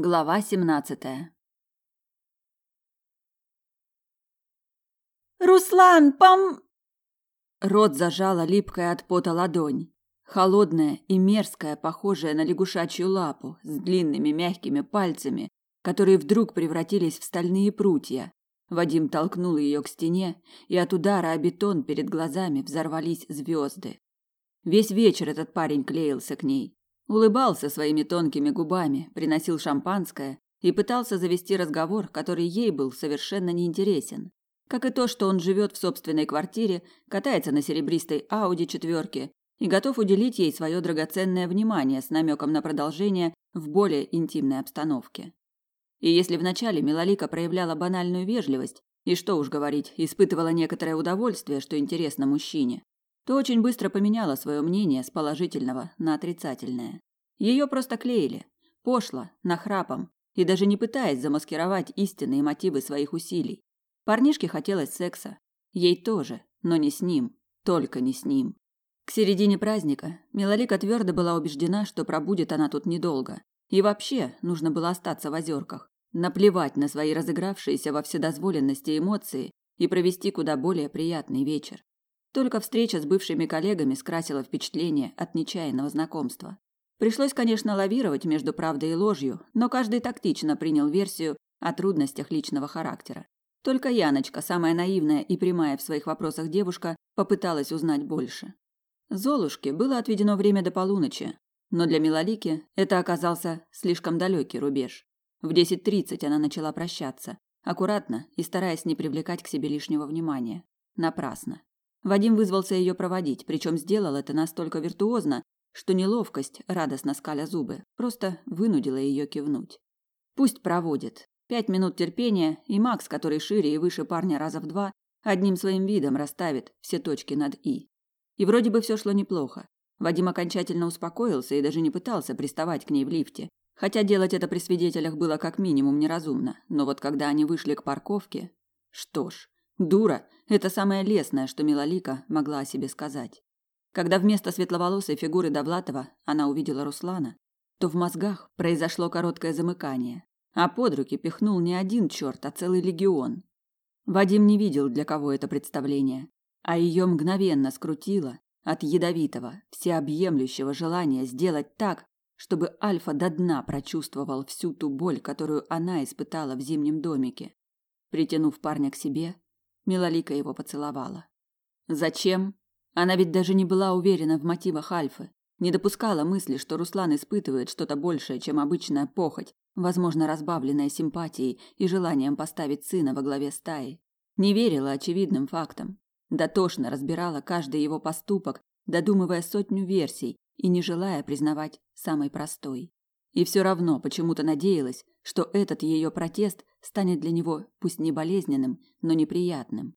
Глава семнадцатая. Руслан, пом Рот зажала липкая от пота ладонь, холодная и мерзкая, похожая на лягушачью лапу, с длинными мягкими пальцами, которые вдруг превратились в стальные прутья. Вадим толкнул ее к стене, и от удара о бетон перед глазами взорвались звезды. Весь вечер этот парень клеился к ней, улыбался своими тонкими губами, приносил шампанское и пытался завести разговор, который ей был совершенно неинтересен. Как и то, что он живет в собственной квартире, катается на серебристой Ауди четверке и готов уделить ей свое драгоценное внимание с намеком на продолжение в более интимной обстановке. И если вначале Милолика проявляла банальную вежливость, и что уж говорить, испытывала некоторое удовольствие, что интересно мужчине, то очень быстро поменяла свое мнение с положительного на отрицательное. Ее просто клеили, пошло, нахрапом, и даже не пытаясь замаскировать истинные мотивы своих усилий. Парнишке хотелось секса, ей тоже, но не с ним, только не с ним. К середине праздника Милолика твердо была убеждена, что пробудет она тут недолго, и вообще нужно было остаться в озерках, наплевать на свои разыгравшиеся во вседозволенности эмоции и провести куда более приятный вечер. Только встреча с бывшими коллегами скрасила впечатление от нечаянного знакомства. Пришлось, конечно, лавировать между правдой и ложью, но каждый тактично принял версию о трудностях личного характера. Только Яночка, самая наивная и прямая в своих вопросах девушка, попыталась узнать больше. Золушке было отведено время до полуночи, но для Милолики это оказался слишком далекий рубеж. В 10.30 она начала прощаться, аккуратно и стараясь не привлекать к себе лишнего внимания. Напрасно. Вадим вызвался ее проводить, причем сделал это настолько виртуозно, что неловкость, радостно скаля зубы, просто вынудила ее кивнуть. Пусть проводит. Пять минут терпения, и Макс, который шире и выше парня раза в два, одним своим видом расставит все точки над «и». И вроде бы все шло неплохо. Вадим окончательно успокоился и даже не пытался приставать к ней в лифте. Хотя делать это при свидетелях было как минимум неразумно. Но вот когда они вышли к парковке... Что ж, дура – это самое лестное, что Милолика могла о себе сказать. Когда вместо светловолосой фигуры Довлатова она увидела Руслана, то в мозгах произошло короткое замыкание, а под руки пихнул не один черт, а целый легион. Вадим не видел, для кого это представление, а ее мгновенно скрутило, от ядовитого, всеобъемлющего желания сделать так, чтобы Альфа до дна прочувствовал всю ту боль, которую она испытала в зимнем домике. Притянув парня к себе, Милолика его поцеловала. Зачем? Она ведь даже не была уверена в мотивах Альфы, не допускала мысли, что Руслан испытывает что-то большее, чем обычная похоть, возможно, разбавленная симпатией и желанием поставить сына во главе стаи. Не верила очевидным фактам. Дотошно разбирала каждый его поступок, додумывая сотню версий и не желая признавать самый простой. И все равно почему-то надеялась, что этот ее протест станет для него пусть не болезненным, но неприятным.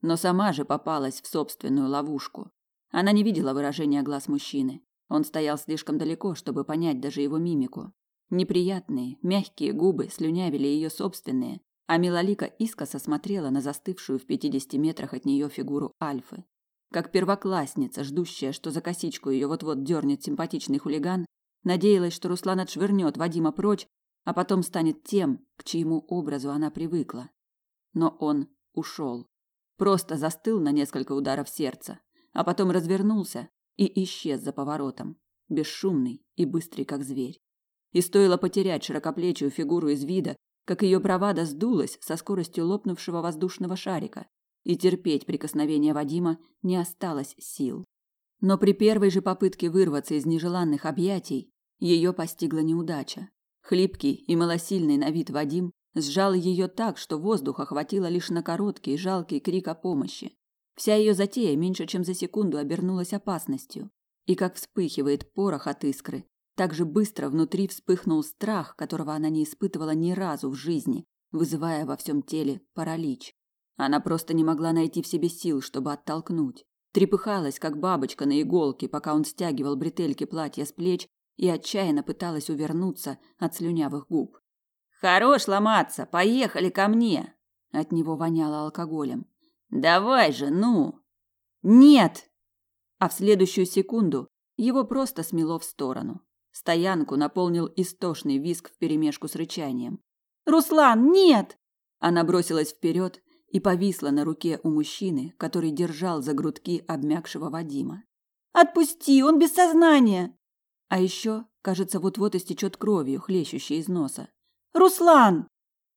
Но сама же попалась в собственную ловушку. Она не видела выражения глаз мужчины. Он стоял слишком далеко, чтобы понять даже его мимику. Неприятные, мягкие губы слюнявили ее собственные, а Милолика искоса смотрела на застывшую в пятидесяти метрах от нее фигуру Альфы. Как первоклассница, ждущая, что за косичку ее вот-вот дернет симпатичный хулиган, надеялась, что Руслан отшвырнет Вадима прочь, а потом станет тем, к чьему образу она привыкла. Но он ушел. Просто застыл на несколько ударов сердца, а потом развернулся и исчез за поворотом, бесшумный и быстрый, как зверь. И стоило потерять широкоплечую фигуру из вида, как ее бравада сдулась со скоростью лопнувшего воздушного шарика, и терпеть прикосновения Вадима не осталось сил. Но при первой же попытке вырваться из нежеланных объятий ее постигла неудача. Хлипкий и малосильный на вид Вадим сжал ее так, что воздуха хватило лишь на короткий жалкий крик о помощи. Вся ее затея меньше чем за секунду обернулась опасностью. И как вспыхивает порох от искры, так же быстро внутри вспыхнул страх, которого она не испытывала ни разу в жизни, вызывая во всем теле паралич. Она просто не могла найти в себе сил, чтобы оттолкнуть. Трепыхалась, как бабочка на иголке, пока он стягивал бретельки платья с плеч и отчаянно пыталась увернуться от слюнявых губ. «Хорош ломаться! Поехали ко мне!» От него воняло алкоголем. «Давай же, ну!» «Нет!» А в следующую секунду его просто смело в сторону. Стоянку наполнил истошный визг вперемешку с рычанием. «Руслан, нет!» Она бросилась вперед и повисла на руке у мужчины, который держал за грудки обмякшего Вадима. «Отпусти, он без сознания!» А еще, кажется, вот-вот истечет кровью, хлещущей из носа. «Руслан!»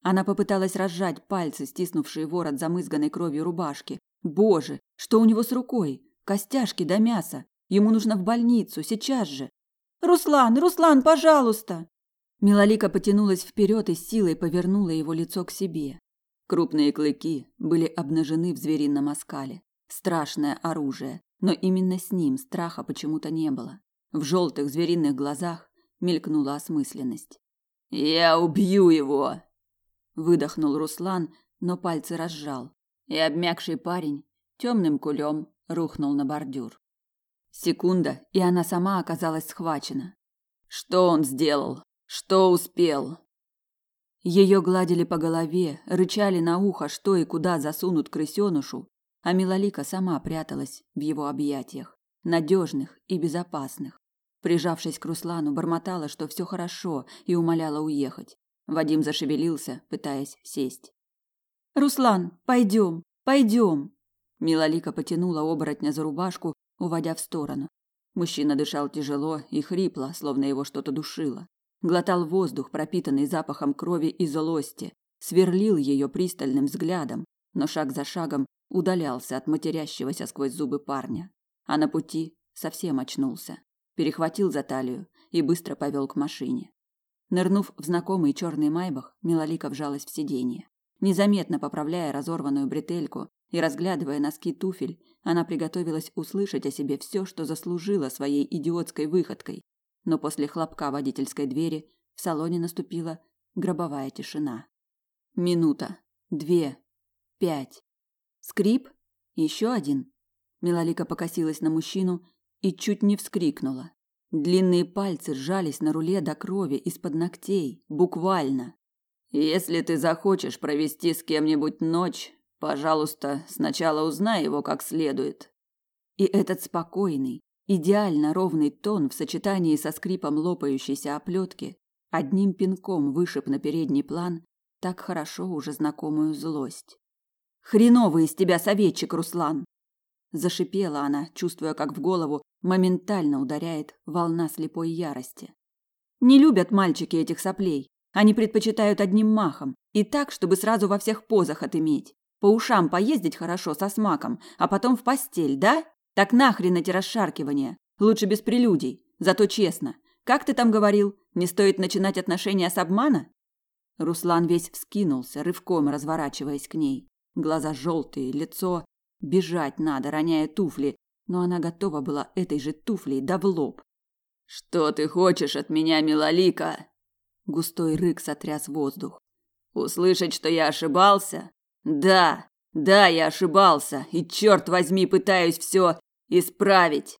Она попыталась разжать пальцы, стиснувшие ворот замызганной кровью рубашки. Боже, что у него с рукой? Костяшки до мяса. Ему нужно в больницу, сейчас же. «Руслан, Руслан, пожалуйста!» Милолика потянулась вперед и силой повернула его лицо к себе. Крупные клыки были обнажены в зверином оскале. Страшное оружие, но именно с ним страха почему-то не было. В желтых звериных глазах мелькнула осмысленность. «Я убью его!» Выдохнул Руслан, но пальцы разжал. И обмякший парень темным кулем рухнул на бордюр. Секунда, и она сама оказалась схвачена. Что он сделал? Что успел? Ее гладили по голове, рычали на ухо, что и куда засунут крысенушу, а Милолика сама пряталась в его объятиях, надежных и безопасных. Прижавшись к Руслану, бормотала, что все хорошо, и умоляла уехать. Вадим зашевелился, пытаясь сесть. «Руслан, пойдем, пойдем!» Милолика потянула оборотня за рубашку, уводя в сторону. Мужчина дышал тяжело и хрипло, словно его что-то душило глотал воздух, пропитанный запахом крови и злости, сверлил ее пристальным взглядом, но шаг за шагом удалялся от матерящегося сквозь зубы парня. А на пути совсем очнулся, перехватил за талию и быстро повел к машине. Нырнув в знакомый черный майбах, Милолика вжалась в сиденье. Незаметно поправляя разорванную бретельку и разглядывая носки туфель, она приготовилась услышать о себе все, что заслужила своей идиотской выходкой, но после хлопка водительской двери в салоне наступила гробовая тишина. Минута, две, пять. Скрип, еще один. Милолика покосилась на мужчину и чуть не вскрикнула. Длинные пальцы сжались на руле до крови из-под ногтей, буквально. Если ты захочешь провести с кем-нибудь ночь, пожалуйста, сначала узнай его как следует. И этот спокойный, Идеально ровный тон в сочетании со скрипом лопающейся оплетки одним пинком вышиб на передний план так хорошо уже знакомую злость. «Хреновый из тебя советчик, Руслан!» Зашипела она, чувствуя, как в голову моментально ударяет волна слепой ярости. «Не любят мальчики этих соплей. Они предпочитают одним махом. И так, чтобы сразу во всех позах отыметь. По ушам поездить хорошо со смаком, а потом в постель, да?» Так нахрен эти расшаркивания? Лучше без прелюдий. Зато честно. Как ты там говорил, не стоит начинать отношения с обмана? Руслан весь вскинулся, рывком разворачиваясь к ней. Глаза желтые, лицо бежать надо, роняя туфли, но она готова была этой же туфлей да в лоб. Что ты хочешь от меня, милолика? Густой рык сотряс воздух. Услышать, что я ошибался? Да, да, я ошибался, и черт возьми, пытаюсь все Исправить.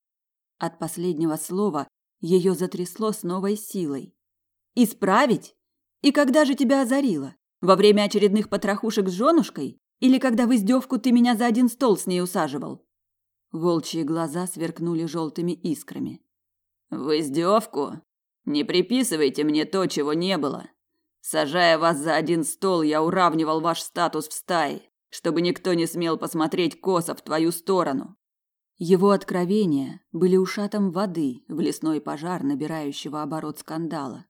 От последнего слова ее затрясло с новой силой. Исправить? И когда же тебя озарило? Во время очередных потрохушек с женушкой? Или когда в издевку ты меня за один стол с ней усаживал? Волчьи глаза сверкнули желтыми искрами. В издевку? Не приписывайте мне то, чего не было. Сажая вас за один стол, я уравнивал ваш статус в стае, чтобы никто не смел посмотреть косо в твою сторону. Его откровения были ушатом воды в лесной пожар, набирающего оборот скандала.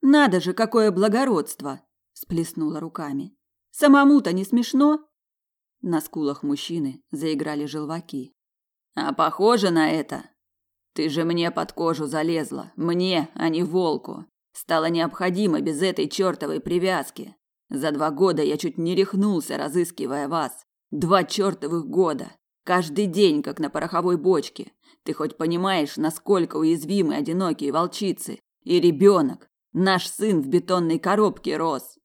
«Надо же, какое благородство!» – сплеснула руками. «Самому-то не смешно?» На скулах мужчины заиграли желваки. «А похоже на это? Ты же мне под кожу залезла, мне, а не волку. Стало необходимо без этой чертовой привязки. За два года я чуть не рехнулся, разыскивая вас. Два чертовых года. Каждый день, как на пороховой бочке. Ты хоть понимаешь, насколько уязвимы одинокие волчицы? И ребенок, наш сын в бетонной коробке рос.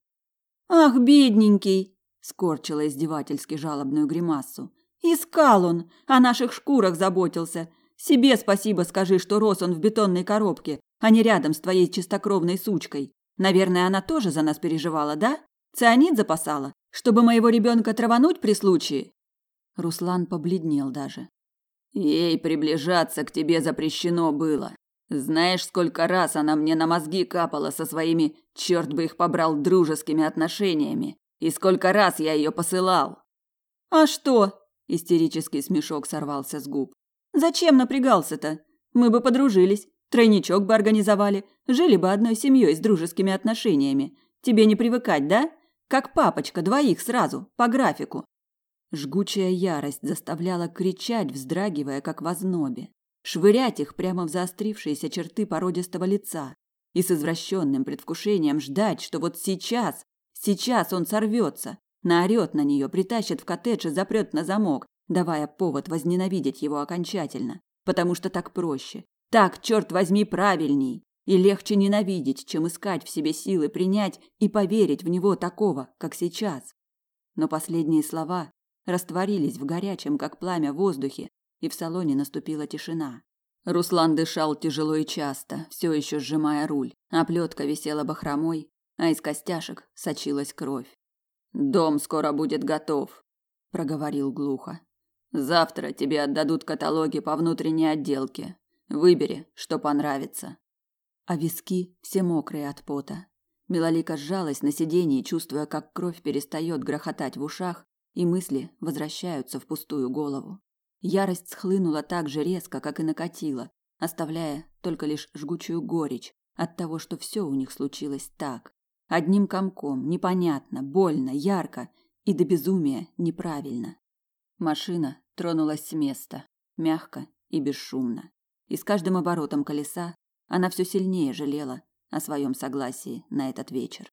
Ах, бедненький, скорчила издевательски жалобную гримасу. Искал он, о наших шкурах заботился. Себе спасибо скажи, что рос он в бетонной коробке, а не рядом с твоей чистокровной сучкой. Наверное, она тоже за нас переживала, да? Цианид запасала, чтобы моего ребенка травануть при случае. Руслан побледнел даже. Ей приближаться к тебе запрещено было. Знаешь, сколько раз она мне на мозги капала со своими, черт бы их побрал, дружескими отношениями, и сколько раз я ее посылал. А что? Истерический смешок сорвался с губ. Зачем напрягался-то? Мы бы подружились, тройничок бы организовали, жили бы одной семьей с дружескими отношениями. Тебе не привыкать, да? Как папочка, двоих сразу, по графику. Жгучая ярость заставляла кричать, вздрагивая, как в ознобе, швырять их прямо в заострившиеся черты породистого лица и с извращенным предвкушением ждать, что вот сейчас, сейчас он сорвется, наорет на нее, притащит в коттедж и запрет на замок, давая повод возненавидеть его окончательно, потому что так проще, так, черт возьми, правильней. И легче ненавидеть, чем искать в себе силы принять и поверить в него такого, как сейчас. Но последние слова растворились в горячем, как пламя, воздухе, и в салоне наступила тишина. Руслан дышал тяжело и часто, все еще сжимая руль, а плетка висела бахромой, а из костяшек сочилась кровь. «Дом скоро будет готов», – проговорил глухо. «Завтра тебе отдадут каталоги по внутренней отделке. Выбери, что понравится» а виски все мокрые от пота. Милолика сжалась на сиденье, чувствуя, как кровь перестает грохотать в ушах, и мысли возвращаются в пустую голову. Ярость схлынула так же резко, как и накатила, оставляя только лишь жгучую горечь от того, что все у них случилось так. Одним комком, непонятно, больно, ярко и до безумия неправильно. Машина тронулась с места, мягко и бесшумно. И с каждым оборотом колеса она все сильнее жалела о своем согласии на этот вечер.